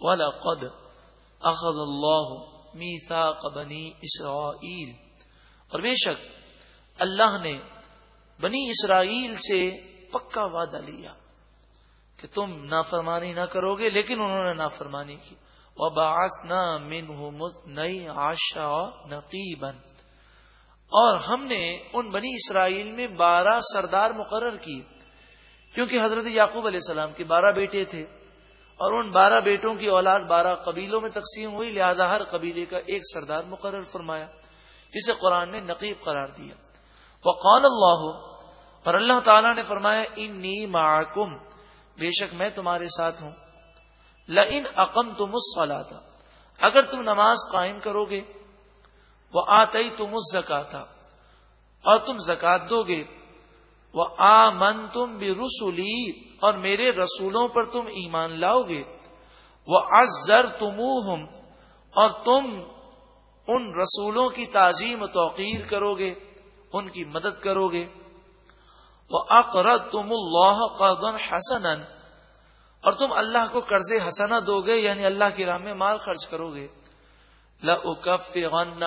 وَلَقَدْ أَخَذَ اللَّهُ مِيثَاقَ بَنِي إِسْرَائِيلِ۔ اور بے شک اللہ نے بنی اسرائیل سے پکا وعدہ لیا کہ تم نافرمانی نہ کرو گے، لیکن انہوں نے نافرمانی کی۔ وَبَعَثْنَا مِنْهُمُ نئی آشا نقیباً اور ہم نے ان بنی اسرائیل میں بارہ سردار مقرر کی کیونکہ حضرت یعقوب علیہ السلام کے بارہ بیٹے تھے۔ اور ان بارہ بیٹوں کی اولاد بارہ قبیلوں میں تقسیم ہوئی، لہذا ہر قبیلے کا ایک سردار مقرر فرمایا، جسے قرآن نے نقیب قرار دیا۔ وہ قون اللہ، اور اللہ تعالیٰ نے فرمایا ان نی بے شک میں تمہارے ساتھ ہوں۔ لن عقم تم اگر تم نماز قائم کرو گے وہ آتے تم اس اور تم زکات دو گے وہ آ من تم بھی رسولی اور میرے رسولوں پر تم ایمان لاؤ گے۔ وہ ازر اور تم ان رسولوں کی تعظیم و توقیر کرو گے، ان کی مدد کرو گے۔ وہ اقرت تم اللہ قدن حسن اور تم اللہ کو قرض حسنا دو گے یعنی اللہ کی راہ میں مال خرچ کرو گے۔ لَأُكَفِّرَنَّ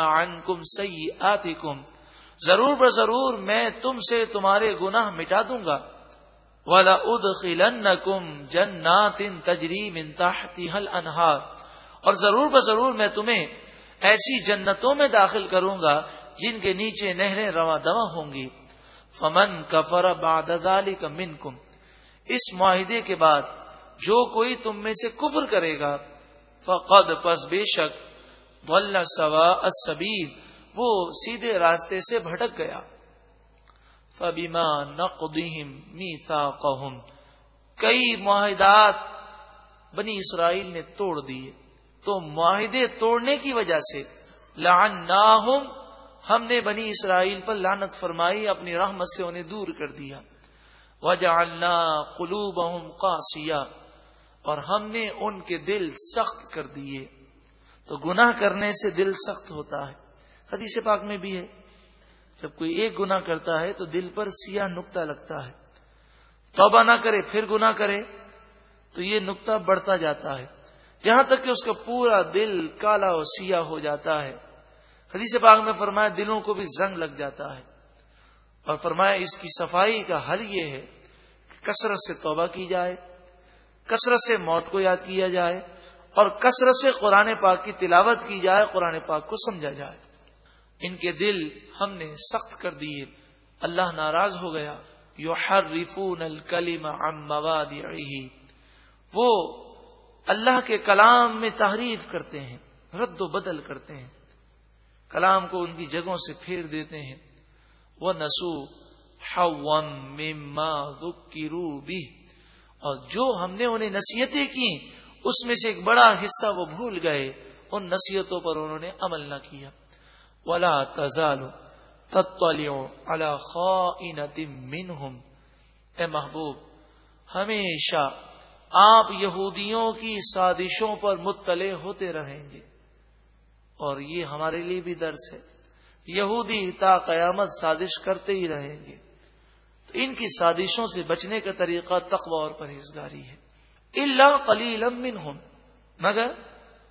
سَيِّئَاتِكُمْ ضرور ب ضرور میں تم سے تمہارے گناہ مٹا دوں گا۔ وَلَأُدْخِلَنَّكُمْ جَنَّاتٍ تَجْرِي مِن تَحْتِهَا الْأَنْهَارِ۔ اور ضرور ب ضرور میں تمہیں ایسی جنتوں میں داخل کروں گا جن کے نیچے نہریں رواں دواں ہوں گی۔ فمن کفر بعد ذلك منکم اس معاہدے کے بعد جو کوئی تم میں سے کفر کرے گا، فقد پس بے شک سوا السبیل وہ سیدھے راستے سے بھٹک گیا۔ فبیما نقدہم میثاقہم کئی معاہدات بنی اسرائیل نے توڑ دیے۔ تو معاہدے توڑنے کی وجہ سے لعناہم ہم نے بنی اسرائیل پر لانت فرمائی، اپنی رحمت سے انہیں دور کر دیا۔ وجعلنا قلوبہم قاسیہ اور ہم نے ان کے دل سخت کر دیے۔ تو گناہ کرنے سے دل سخت ہوتا ہے۔ حدیث پاک میں بھی ہے۔ جب کوئی ایک گنا کرتا ہے تو دل پر سیاہ نکتا لگتا ہے۔ توبہ نہ کرے، پھر گنا کرے، تو یہ نکتا بڑھتا جاتا ہے۔ یہاں تک کہ اس کا پورا دل کالا اور سیاہ ہو جاتا ہے۔ حدیث پاک میں فرمایا، دلوں کو بھی زنگ لگ جاتا ہے۔ اور فرمایا، اس کی صفائی کا حل یہ ہے کہ کثرت سے توبہ کی جائے، کثرت سے موت کو یاد کیا جائے، اور کثرت سے قرآن پاک کی تلاوت کی جائے، قرآن پاک کو سمجھا جائے۔ ان کے دل ہم نے سخت کر دیے۔ اللہ ناراض ہو گیا۔ یو ہر ریفون الکلیم وہ اللہ کے کلام میں تحریف کرتے ہیں، رد و بدل کرتے ہیں۔ کلام کو ان کی جگہوں سے پھیر دیتے ہیں۔ وہ نسو مما بھی اور جو ہم نے انہیں نصیحتیں کی اس میں سے ایک بڑا حصہ وہ بھول گئے۔ ان نصیحتوں پر انہوں نے عمل نہ کیا۔ ولا تزال اے محبوب، ہمیشہ آپ یہودیوں کی سازشوں پر مطلع ہوتے رہیں گے، اور یہ ہمارے لیے بھی درس ہے۔ یہودی تا قیامت سازش کرتے ہی رہیں گے۔ تو ان کی سازشوں سے بچنے کا طریقہ تقوی اور پرہیزگاری ہے۔ اللہ قلیل منہم، مگر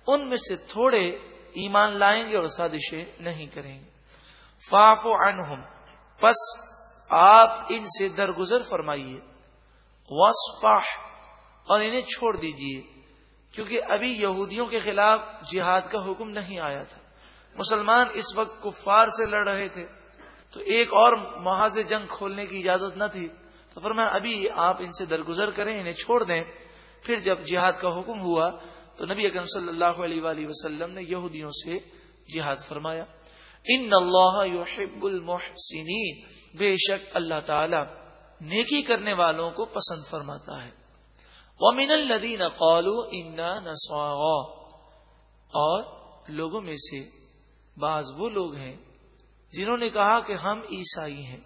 ان میں سے تھوڑے ایمان لائیں گے اور سازشیں نہیں کریں گے۔ فاف عنہم۔ پس آپ ان سے درگزر فرمائیے۔ وسفاح اور انہیں چھوڑ دیجیے۔ کیونکہ ابھی یہودیوں کے خلاف جہاد کا حکم نہیں آیا تھا۔ مسلمان اس وقت کفار سے لڑ رہے تھے۔ تو ایک اور محاذ جنگ کھولنے کی اجازت نہ تھی۔ تو فرمایا، ابھی آپ ان سے درگزر کریں، انہیں چھوڑ دیں۔ پھر جب جہاد کا حکم ہوا تو نبی اکرم صلی اللہ علیہ وآلہ وسلم نے یہودیوں سے جہاد فرمایا۔ ان اللہ یحب المحسنین۔ بے شک اللہ تعالی نیکی کرنے والوں کو پسند فرماتا ہے۔ ومن الذین قالوا انا نصارى۔ اور لوگوں میں سے بعض وہ لوگ ہیں جنہوں نے کہا کہ ہم عیسائی ہیں۔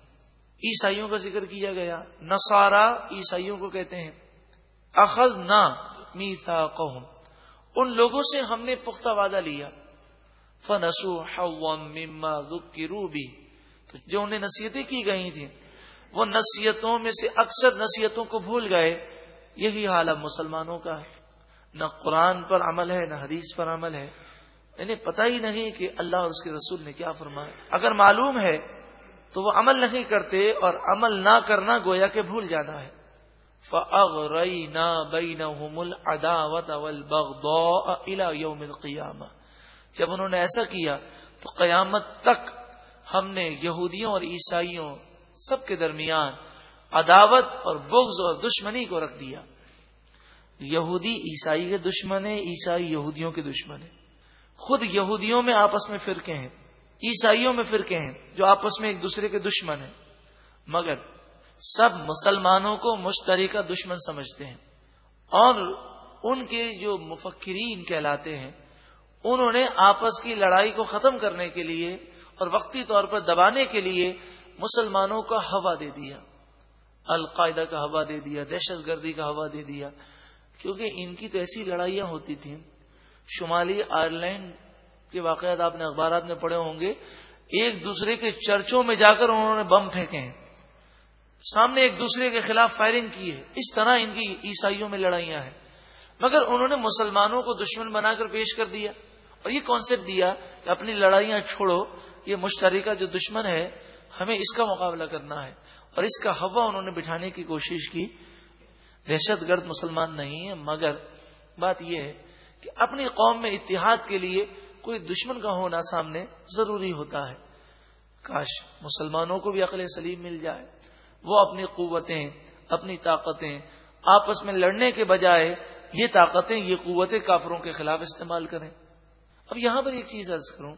عیسائیوں کا ذکر کیا گیا۔ نصارہ عیسائیوں کو کہتے ہیں۔ اخذ نہ میتا ان لوگوں سے ہم نے پختہ وعدہ لیا۔ فنسو مما روبی تو جو انہیں نصیحتیں کی گئی تھیں، وہ نصیحتوں میں سے اکثر نصیحتوں کو بھول گئے۔ یہی حال اب مسلمانوں کا ہے۔ نہ قرآن پر عمل ہے، نہ حدیث پر عمل ہے۔ انہیں پتہ ہی نہیں کہ اللہ اور اس کے رسول نے کیا فرمایا۔ اگر معلوم ہے تو وہ عمل نہیں کرتے اور عمل نہ کرنا گویا کہ بھول جانا ہے۔ جب انہوں نے ایسا کیا، تو قیامت تک ہم نے یہودیوں اور عیسائیوں سب کے درمیان عداوت اور بغض اور دشمنی کو رکھ دیا۔ یہودی عیسائی کے دشمن ہے عیسائی یہودیوں کے دشمن ہے خود یہودیوں میں آپس میں فرقے ہیں، عیسائیوں میں فرقے ہیں جو آپس میں ایک دوسرے کے دشمن ہیں۔ مگر سب مسلمانوں کو مشترکہ دشمن سمجھتے ہیں اور ان کے جو مفکرین کہلاتے ہیں، انہوں نے آپس کی لڑائی کو ختم کرنے کے لیے اور وقتی طور پر دبانے کے لیے مسلمانوں کا ہوا دے دیا۔ القاعدہ کا ہوا دے دیا، دہشت گردی کا ہوا دے دیا۔ کیونکہ ان کی تو ایسی لڑائیاں ہوتی تھیں۔ شمالی آئرلینڈ کے واقعات آپ نے اخبارات میں پڑھے ہوں گے۔ ایک دوسرے کے چرچوں میں جا کر انہوں نے بم پھینکے ہیں۔ سامنے ایک دوسرے کے خلاف فائرنگ کی ہے۔ اس طرح ان کی عیسائیوں میں لڑائیاں ہیں۔ مگر انہوں نے مسلمانوں کو دشمن بنا کر پیش کر دیا۔ اور یہ کانسیپٹ دیا کہ اپنی لڑائیاں چھوڑو۔ یہ مشترکہ جو دشمن ہے، ہمیں اس کا مقابلہ کرنا ہے۔ اور اس کا ہوا انہوں نے بٹھانے کی کوشش کی۔ دہشت گرد مسلمان نہیں ہے مگر بات یہ ہے کہ اپنی قوم میں اتحاد کے لیے کوئی دشمن کا ہونا سامنے ضروری ہوتا ہے۔ کاش مسلمانوں کو بھی عقل سلیم مل جائے۔ وہ اپنی قوتیں، اپنی طاقتیں آپس میں لڑنے کے بجائے یہ طاقتیں، یہ قوتیں کافروں کے خلاف استعمال کریں۔ اب یہاں پر ایک چیز ارض کروں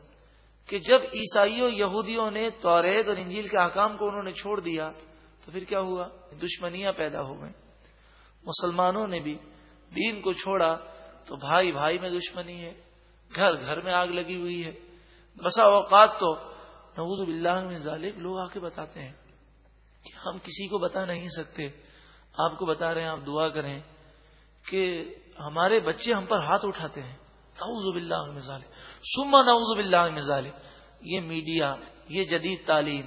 کہ جب عیسائیوں، یہودیوں نے توریت اور انجیل کے حکام کو انہوں نے چھوڑ دیا، تو پھر کیا ہوا؟ دشمنیاں پیدا ہو گئیں۔ مسلمانوں نے بھی دین کو چھوڑا تو بھائی بھائی میں دشمنی ہے، گھر گھر میں آگ لگی ہوئی ہے۔ بسا اوقات تو نوز باللہ میں ظالب لوگ آ کے بتاتے ہیں۔ کہ ہم کسی کو بتا نہیں سکتے۔ آپ کو بتا رہے ہیں، آپ دعا کریں کہ ہمارے بچے ہم پر ہاتھ اٹھاتے ہیں۔ نعوذ باللہ میں ظالم سما نعوذ باللہ میں ظالم یہ میڈیا، یہ جدید تعلیم،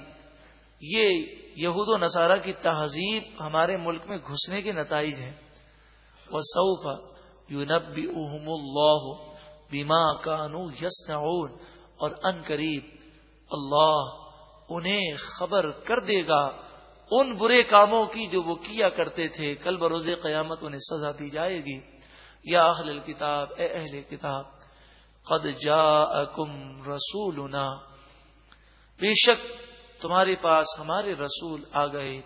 یہ یہود و نصارہ کی تہذیب ہمارے ملک میں گھسنے کے نتائج ہیں۔ وہ سعف یو اللہ بیما کانو یس اور ان قریب اللہ انہیں خبر کر دے گا ان برے کاموں کی جو وہ کیا کرتے تھے، کل بروز قیامت انہیں سزا دی جائے گی۔ یا اہل الكتاب اے اہل کتاب، قد جاءکم رسولنا۔ بے شک تمہارے پاس ہمارے رسول آ گئے۔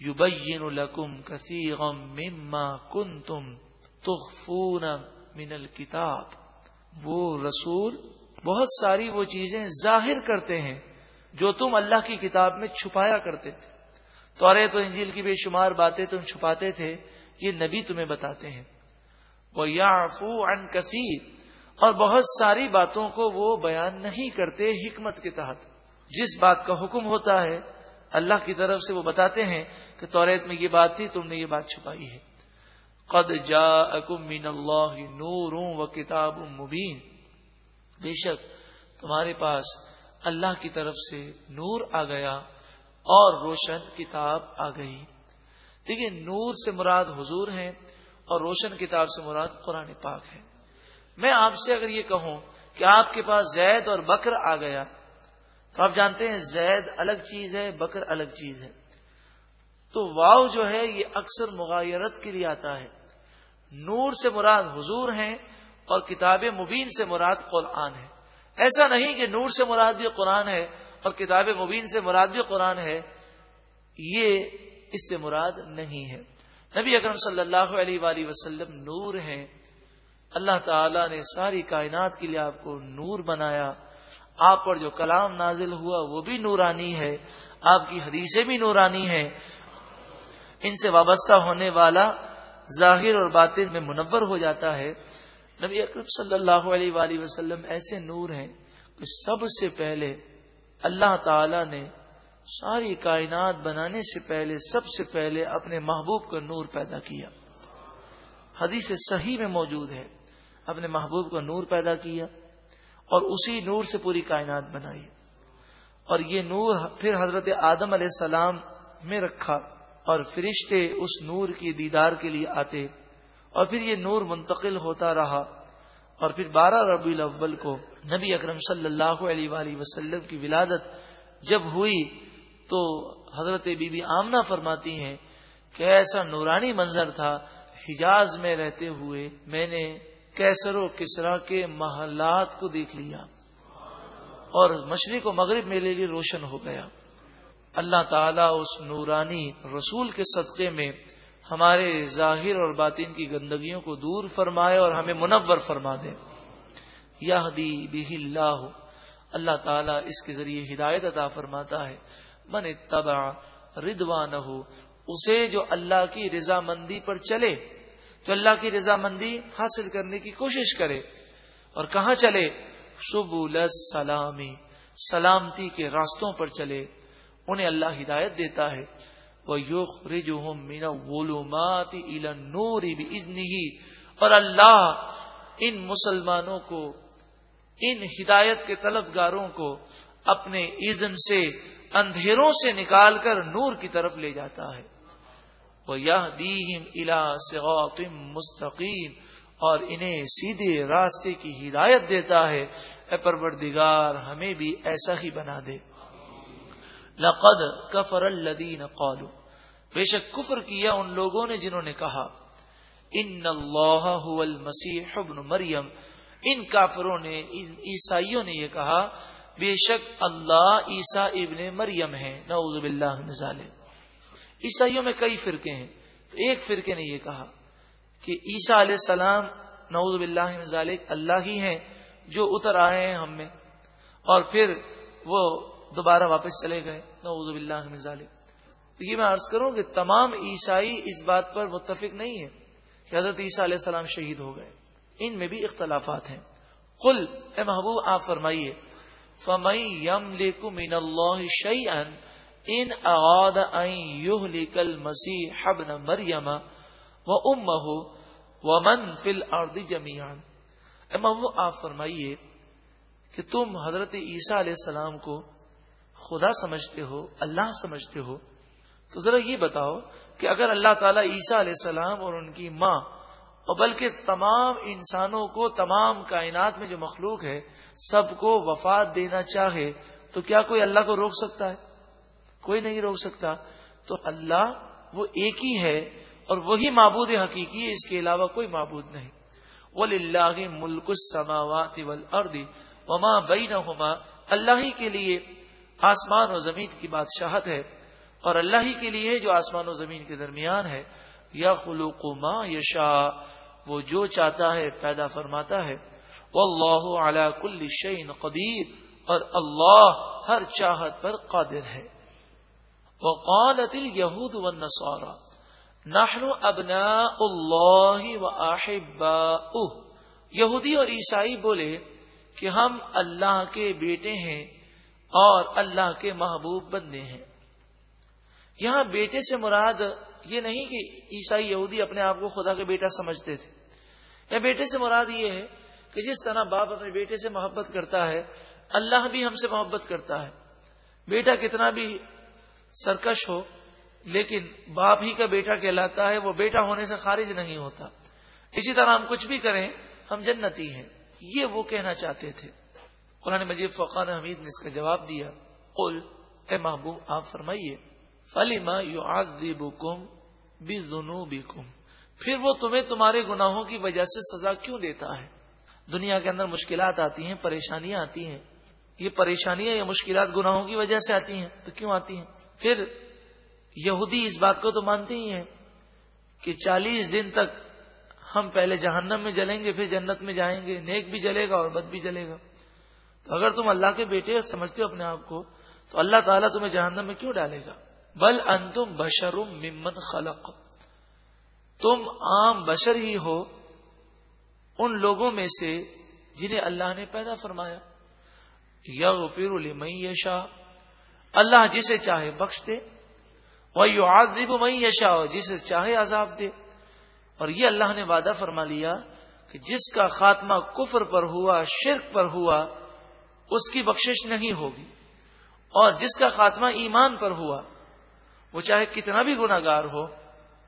یبین لکم کثیرا مما کنتم تخفون من الكتاب وہ رسول بہت ساری وہ چیزیں ظاہر کرتے ہیں جو تم اللہ کی کتاب میں چھپایا کرتے تھے۔ تورے تو انجیل کی بے شمار باتیں تم چھپاتے تھے، یہ نبی تمہیں بتاتے ہیں۔ وہ یا ان کثیر اور بہت ساری باتوں کو وہ بیان نہیں کرتے حکمت کے تحت۔ جس بات کا حکم ہوتا ہے، اللہ کی طرف سے وہ بتاتے ہیں کہ توریت میں یہ بات تھی، تم نے یہ بات چھپائی ہے۔ قد جا من اللہ نور و کتاب مبین بے شک تمہارے پاس اللہ کی طرف سے نور آ گیا۔ اور روشن کتاب آ گئی۔ دیکھیے، نور سے مراد حضور ہیں اور روشن کتاب سے مراد قرآن پاک ہے۔ میں آپ سے اگر یہ کہوں کہ آپ کے پاس زید اور بکر آ گیا، تو آپ جانتے ہیں زید الگ چیز ہے، بکر الگ چیز ہے۔ تو واؤ جو ہے، یہ اکثر مغایرت کے لیے آتا ہے۔ نور سے مراد حضور ہیں اور کتاب مبین سے مراد قرآن ہے۔ ایسا نہیں کہ نور سے مراد بھی قرآن ہے اور کتاب مبین سے مراد بھی قرآن ہے، یہ اس سے مراد نہیں ہے۔ نبی اکرم صلی اللہ علیہ وآلہ وسلم نور ہیں۔ اللہ تعالی نے ساری کائنات کے لیے آپ کو نور بنایا۔ آپ پر جو کلام نازل ہوا، وہ بھی نورانی ہے۔ آپ کی حدیثیں بھی نورانی ہیں۔ ان سے وابستہ ہونے والا ظاہر اور باطن میں منور ہو جاتا ہے۔ نبی اکرم صلی اللہ علیہ وآلہ وسلم ایسے نور ہیں کہ سب سے پہلے اللہ تعالی نے ساری کائنات بنانے سے پہلے، سب سے پہلے اپنے محبوب کا نور پیدا کیا۔ حدیث صحیح میں موجود ہے، اپنے محبوب کا نور پیدا کیا اور اسی نور سے پوری کائنات بنائی۔ اور یہ نور پھر حضرت آدم علیہ السلام میں رکھا اور فرشتے اس نور کی دیدار کے لیے آتے۔ اور پھر یہ نور منتقل ہوتا رہا۔ اور پھر بارہ ربی الاول کو نبی اکرم صلی اللہ علیہ وآلہ وسلم کی ولادت جب ہوئی تو حضرت بی بی آمنہ فرماتی ہیں کہ ایسا نورانی منظر تھا، حجاز میں رہتے ہوئے میں نے کیسر و کسرا کے محلات کو دیکھ لیا اور مشرق و مغرب میرے لیے روشن ہو گیا۔ اللہ تعالیٰ اس نورانی رسول کے صدقے میں ہمارے ظاہر اور باطن کی گندگیوں کو دور فرمائے اور ہمیں منور فرما دے۔ یا دی اللہ۔ اللہ تعالیٰ اس کے ذریعے ہدایت عطا فرماتا ہے۔ من اتبع ردوان ہو اسے جو اللہ کی رضامندی پر چلے، تو اللہ کی رضامندی حاصل کرنے کی کوشش کرے۔ اور کہاں چلے؟ سبول سلامی سلامتی کے راستوں پر چلے۔ انہیں اللہ ہدایت دیتا ہے۔ وہ یوخ رجو مینا وولومات نوری بھی اور اللہ ان مسلمانوں کو، ان ہدایت کے طلبگاروں کو اپنے عزن سے، اندھیروں سے نکال کر نور کی طرف لے جاتا ہے۔ وہ یہ دیم الا مستقیم اور انہیں سیدھے راستے کی ہدایت دیتا ہے، اے پروردگار ہمیں بھی ایسا ہی بنا دے۔ لقد کفر الدین قالو بے شک کفر کیا ان لوگوں نے جنہوں نے کہا، ان اللہ هو المسیح ابن مریم. ان کافروں نے، ان عیسائیوں نے یہ کہا، بے شک اللہ عیسا ابن مریم ہے. نعوذ باللہ نظال عیسائیوں میں کئی فرقے ہیں، تو ایک فرقے نے یہ کہا کہ عیسا علیہ السلام، نعوذ باللہ ذالک، اللہ ہی ہیں جو اتر آئے ہیں ہم میں، اور پھر وہ دوبارہ واپس چلے گئے۔ نعوذ باللہ من ذالک۔ تو یہ میں عرض کروں کہ تمام عیسائی اس بات پر متفق نہیں ہے کہ حضرت عیسیٰ علیہ السلام شہید ہو گئے۔ ان میں بھی اختلافات ہیں۔ قل، اے محبوب، آپ فرمائیے فمئی یم لیکو اللہ شعی ان ان اغاد کل مسیح ابن مریم و ام و من فل اردی جمیان اے محبوب، آپ فرمائیے کہ تم حضرت عیسیٰ علیہ السلام کو خدا سمجھتے ہو، اللہ سمجھتے ہو، تو ذرا یہ بتاؤ کہ اگر اللہ تعالیٰ عیسیٰ علیہ السلام اور ان کی ماں اور بلکہ تمام انسانوں کو، تمام کائنات میں جو مخلوق ہے، سب کو وفات دینا چاہے، تو کیا کوئی اللہ کو روک سکتا ہے؟ کوئی نہیں روک سکتا۔ تو اللہ وہ ایک ہی ہے اور وہی معبود حقیقی ہے، اس کے علاوہ کوئی معبود نہیں۔ اللہ ملک السماوات والارض وما بینہما اللہ ہی کے لیے آسمان و زمین کی بادشاہت ہے اور اللہ ہی کے لیے جو آسمان و زمین کے درمیان ہے۔ یا خلوق ما یشا وہ جو چاہتا ہے پیدا فرماتا ہے۔ واللہ علی کل شعین قدیر، اور اللہ ہر چاہت پر قادر ہے۔ وقالت اليهود والنصارى نحن ابناء اللہ واحباؤه یہودی اور عیسائی بولے کہ ہم اللہ کے بیٹے ہیں اور اللہ کے محبوب بندے ہیں۔ یہاں بیٹے سے مراد یہ نہیں کہ عیسائی یہودی اپنے آپ کو خدا کے بیٹا سمجھتے تھے۔ یا بیٹے سے مراد یہ ہے کہ جس طرح باپ اپنے بیٹے سے محبت کرتا ہے، اللہ بھی ہم سے محبت کرتا ہے۔ بیٹا کتنا بھی سرکش ہو، لیکن باپ ہی کا بیٹا کہلاتا ہے، وہ بیٹا ہونے سے خارج نہیں ہوتا۔ اسی طرح ہم کچھ بھی کریں، ہم جنتی ہیں۔ یہ وہ کہنا چاہتے تھے۔ قرآن مجید فقان حمید نے اس کا جواب دیا، قل، اے محبوب، آپ فرمائیے فلیما یو آگ کم پھر وہ تمہیں تمہارے گناہوں کی وجہ سے سزا کیوں دیتا ہے؟ دنیا کے اندر مشکلات آتی ہیں، پریشانیاں آتی ہیں۔ یہ پریشانیاں یا مشکلات گناہوں کی وجہ سے آتی ہیں، تو کیوں آتی ہیں؟ پھر یہودی اس بات کو تو مانتے ہی ہیں کہ چالیس دن تک ہم پہلے جہنم میں جلیں گے، پھر جنت میں جائیں گے، نیک بھی جلے گا اور بد بھی جلے گا۔ تو اگر تم اللہ کے بیٹے سمجھتے ہو اپنے آپ کو، تو اللہ تعالیٰ تمہیں جہنم میں کیوں ڈالے گا؟ بل انتم بشرم ممن خلق۔ تم عام بشر ہی ہو ان لوگوں میں سے جنہیں اللہ نے پیدا فرمایا۔ یغفر لمن یشا اللہ جسے چاہے بخش دے وہ یو آزب مئی یشا جسے چاہے عذاب دے۔ اور یہ اللہ نے وعدہ فرما لیا کہ جس کا خاتمہ کفر پر ہوا، شرک پر ہوا اس کی بخشش نہیں ہوگی۔ اور جس کا خاتمہ ایمان پر ہوا، وہ چاہے کتنا بھی گناگار ہو،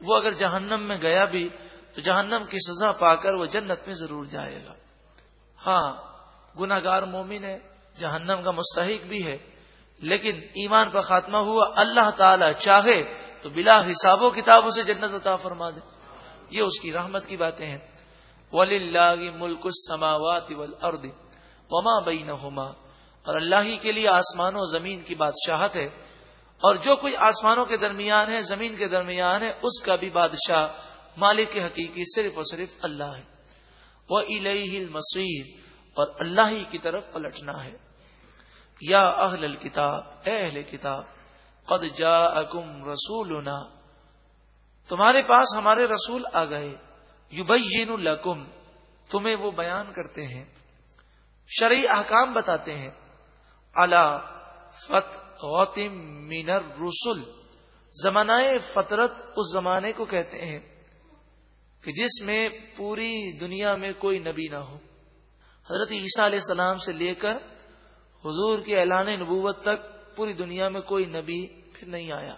وہ اگر جہنم میں گیا بھی، تو جہنم کی سزا پا کر وہ جنت میں ضرور جائے گا۔ ہاں گناگار مومن ہے، جہنم کا مستحق بھی ہے، لیکن ایمان پر خاتمہ ہوا، اللہ تعالی چاہے تو بلا حساب و کتابوں سے جنت عطا فرما دے۔ یہ اس کی رحمت کی باتیں ہیں۔ ولی اللہ ملک سماوات وما بینہما، اور اللہ ہی کے لیے آسمان و زمین کی بادشاہت ہے، اور جو کوئی آسمانوں کے درمیان ہے، زمین کے درمیان ہے، اس کا بھی بادشاہ مالک کے حقیقی صرف اور صرف اللہ ہے۔ وہ المصیر اور اللہ ہی کی طرف پلٹنا ہے۔ یا اہل الکتاب، اے اہل کتاب، قد جا اکم رسول تمہارے پاس ہمارے رسول آ گئے۔ یو الکم تمہیں وہ بیان کرتے ہیں۔ شرعی احکام بتاتے ہیں۔ اللہ فت غوتم مینر رسول زمانہ فطرت اس زمانے کو کہتے ہیں کہ جس میں پوری دنیا میں کوئی نبی نہ ہو۔ حضرت عیسیٰ علیہ السلام سے لے کر حضور کے اعلان نبوت تک پوری دنیا میں کوئی نبی پھر نہیں آیا۔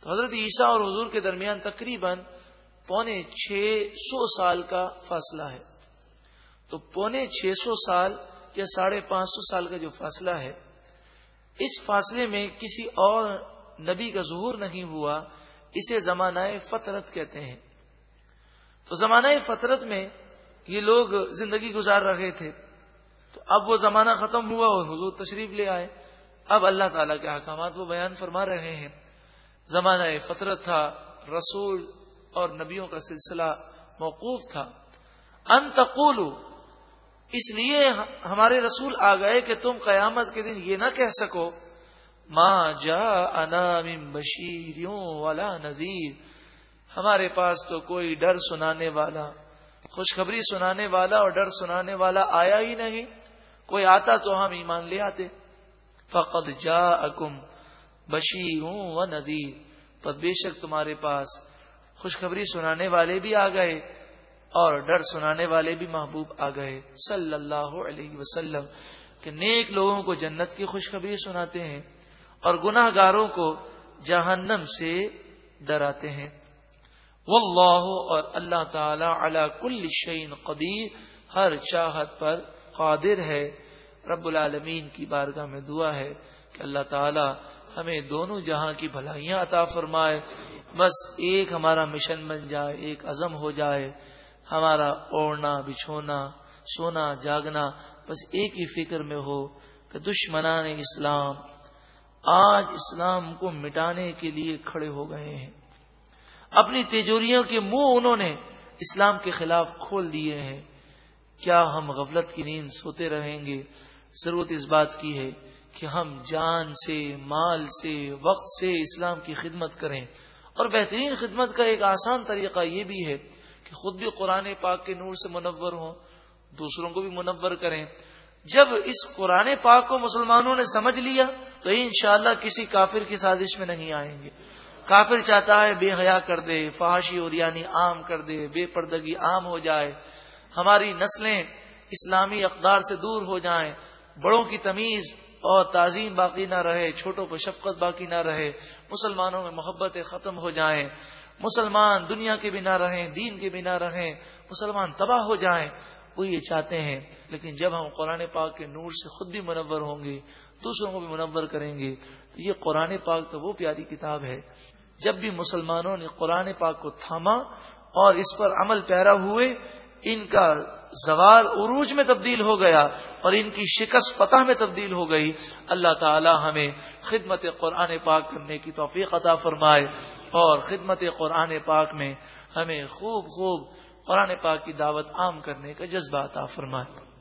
تو حضرت عیسیٰ اور حضور کے درمیان تقریباً پونے چھ سو سال کا فاصلہ ہے۔ تو پونے چھ سو سال یا ساڑھے پانچ سو سال کا جو فاصلہ ہے، اس فاصلے میں کسی اور نبی کا ظہور نہیں ہوا، اسے زمانہ فطرت کہتے ہیں۔ تو زمانہ فطرت میں یہ لوگ زندگی گزار رہے تھے۔ تو اب وہ زمانہ ختم ہوا اور حضور تشریف لے آئے۔ اب اللہ تعالیٰ کے احکامات وہ بیان فرما رہے ہیں۔ زمانہ فطرت تھا، رسول اور نبیوں کا سلسلہ موقوف تھا۔ انتقول اس لیے ہمارے رسول آ گئے کہ تم قیامت کے دن یہ نہ کہہ سکو ماں جا انام بشیروں والا نذیر. ہمارے پاس تو کوئی ڈر سنانے والا، خوشخبری سنانے والا اور ڈر سنانے والا آیا ہی نہیں، کوئی آتا تو ہم ایمان لے آتے۔ فقط جا اکم بشیر ہوں و ندیر پر بے شک تمہارے پاس خوشخبری سنانے والے بھی آ گئے۔ اور ڈر سنانے والے بھی محبوب آ گئے۔ صلی اللہ علیہ وسلم۔ کہ نیک لوگوں کو جنت کی خوشخبری سناتے ہیں اور گناہ گاروں کو جہنم سے ڈراتے ہیں۔ واللہ اور اللہ تعالی علی کل شعین قدیر۔ ہر چاہت پر قادر ہے۔ رب العالمین کی بارگاہ میں دعا ہے کہ اللہ تعالی ہمیں دونوں جہاں کی بھلائیاں عطا فرمائے۔ بس ایک ہمارا مشن بن جائے، ایک عزم ہو جائے۔ ہمارا اوڑنا بچھونا، سونا، جاگنا، بس ایک ہی فکر میں ہو کہ دشمنان اسلام آج اسلام کو مٹانے کے لیے کھڑے ہو گئے ہیں۔ اپنی تیجوریوں کے منہ انہوں نے اسلام کے خلاف کھول دیے ہیں۔ کیا ہم غفلت کی نیند سوتے رہیں گے؟ ضرورت اس بات کی ہے کہ ہم جان سے، مال سے، وقت سے اسلام کی خدمت کریں۔ اور بہترین خدمت کا ایک آسان طریقہ یہ بھی ہے کہ خود بھی قرآن پاک کے نور سے منور ہوں، دوسروں کو بھی منور کریں۔ جب اس قرآن پاک کو مسلمانوں نے سمجھ لیا، تو انشاءاللہ کسی کافر کی سازش میں نہیں آئیں گے۔ کافر چاہتا ہے بے حیا کر دے، فحاشی اور یعنی عام کر دے، بے پردگی عام ہو جائے۔ ہماری نسلیں اسلامی اقدار سے دور ہو جائیں۔ بڑوں کی تمیز اور تعظیم باقی نہ رہے، چھوٹوں پر شفقت باقی نہ رہے۔ مسلمانوں میں محبتیں ختم ہو جائیں۔ مسلمان دنیا کے بنا رہیں، دین کے بنا رہیں، مسلمان تباہ ہو جائیں، وہ یہ چاہتے ہیں۔ لیکن جب ہم قرآن پاک کے نور سے خود بھی منور ہوں گے، دوسروں کو بھی منور کریں گے، تو یہ قرآن پاک تو وہ پیاری کتاب ہے۔ جب بھی مسلمانوں نے قرآن پاک کو تھاما اور اس پر عمل پیرا ہوئے، ان کا زوال عروج میں تبدیل ہو گیا اور ان کی شکست فتح میں تبدیل ہو گئی۔ اللہ تعالی ہمیں خدمت قرآن پاک کرنے کی توفیق عطا فرمائے۔ اور خدمت قرآن پاک میں ہمیں خوب خوب قرآن پاک کی دعوت عام کرنے کا جذبہ عطا فرمائے۔